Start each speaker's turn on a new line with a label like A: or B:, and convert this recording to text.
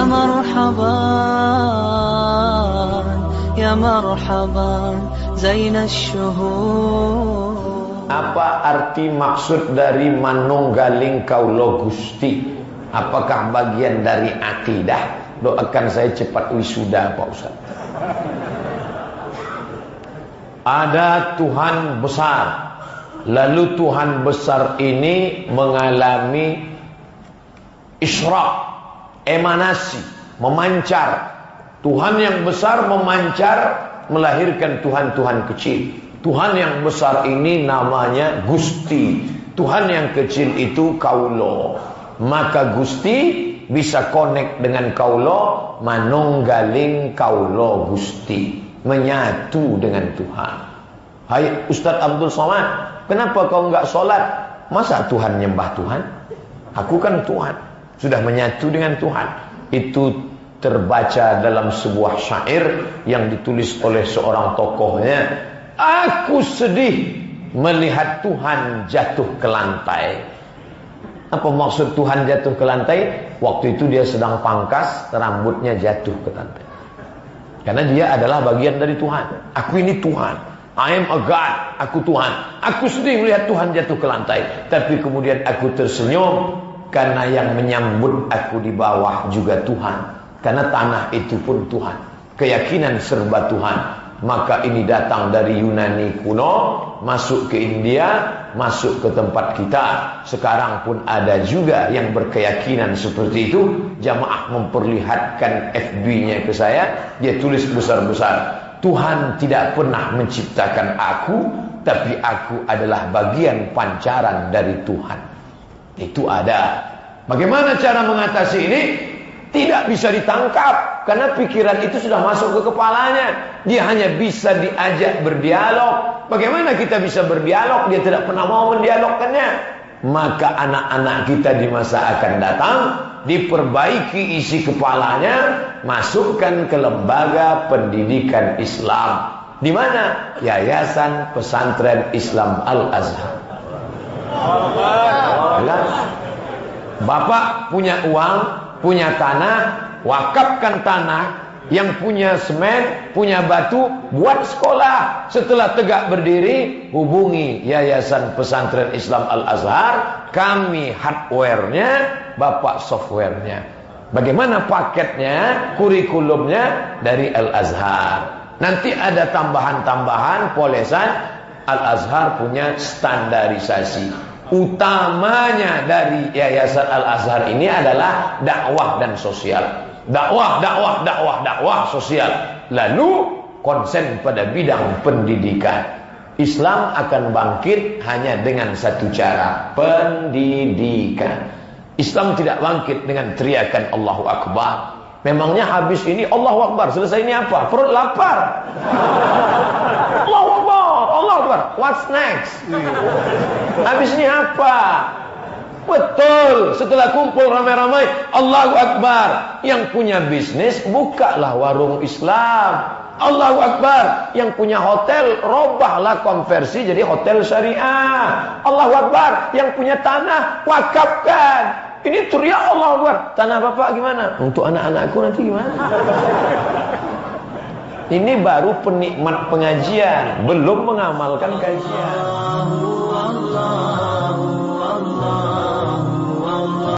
A: يا مرحبا يا مرحبا زين الشهور
B: Apa arti maksud dari manunggaling kaulo Gusti? Apakah bagian dari akidah? Doakan saya cepat wisuda Pak Ustaz. Ada Tuhan besar. Lalu Tuhan besar ini mengalami isyraq, emanasi, memancar. Tuhan yang besar memancar melahirkan Tuhan-Tuhan kecil. Tuhan yang besar ini namanya Gusti. Tuhan yang kecil itu Kaulo. Maka Gusti bisa connect dengan Kaulo, manunggaling Kaulo Gusti, menyatu dengan Tuhan. Hai Ustaz Abdul Somad, kenapa kau enggak sholat? Masa Tuhan nyembah Tuhan? Aku kan Tuhan, sudah menyatu dengan Tuhan. Itu terbaca dalam sebuah syair yang ditulis oleh seorang tokohnya Aku sedih melihat Tuhan jatuh ke lantai. Apa maksud Tuhan jatuh ke lantai? Waktu itu dia sedang pangkas, rambutnya jatuh ke lantai. Karena dia adalah bagian dari Tuhan. Aku ini Tuhan. I am a God. Aku Tuhan. Aku sedih melihat Tuhan jatuh ke lantai. Tapi kemudian aku tersenyum. Karena yang menyambut aku di bawah juga Tuhan. Karena tanah itu pun Tuhan. Keyakinan serba Tuhan. Maka ini datang dari Yunani kuno masuk ke India masuk ke tempat kita. Sekarang pun ada juga yang berkeyakinan seperti itu. Jamaah memperlihatkan FB-nya ke saya. Dia tulis besar-besar Tuhan tidak pernah menciptakan aku tapi aku adalah bagian pancaran dari Tuhan itu ada bagaimana cara mengatasi ini tidak bisa ditangkap karena pikiran itu sudah masuk ke kepalanya. Dia hanya bisa diajak berdialog. Bagaimana kita bisa berdialog? Dia tidak pernah mau mendialogkannya. Maka anak-anak kita di masa akan datang diperbaiki isi kepalanya, masukkan ke lembaga pendidikan Islam. Di mana? Yayasan Pesantren Islam Al-Azhar. Bapak punya uang, punya tanah, wakafkan tanah, yang punya semen, punya batu, buat sekolah. Setelah tegak berdiri, hubungi Yayasan Pesantren Islam Al-Azhar, kami hardware-nya, Bapak software-nya. Bagaimana paketnya, kurikulumnya dari Al-Azhar. Nanti ada tambahan-tambahan polesan, Al-Azhar punya standarisasi utamanya dari Yayasan Al-Azhar ini adalah dakwah dan sosial. Dakwah, dakwah, dakwah, dakwah sosial. Lalu konsen pada bidang pendidikan. Islam akan bangkit hanya dengan satu cara, pendidikan. Islam tidak bangkit dengan teriakan Allahu Akbar. Memangnya habis ini Allahu Akbar, selesai ini apa? Perut lapar. Allahu Akbar, Allahu Akbar. What's next? Habis ini apa? Betul, setelah kumpul ramai-ramai, Allahu Akbar. Yang punya bisnis, bukalah warung Islam. Allahu Akbar. Yang punya hotel, robahlah konversi jadi hotel syariah. Allahu Akbar. Yang punya tanah, wakafkan. Ini teriak Allah Akbar. Tanah bapak gimana? Untuk anak-anakku nanti gimana? Ini baru penikmat pengajian, belum mengamalkan kajian.